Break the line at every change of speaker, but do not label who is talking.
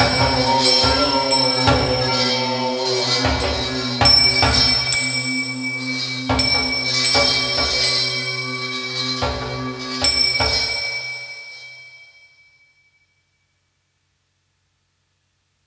Oh.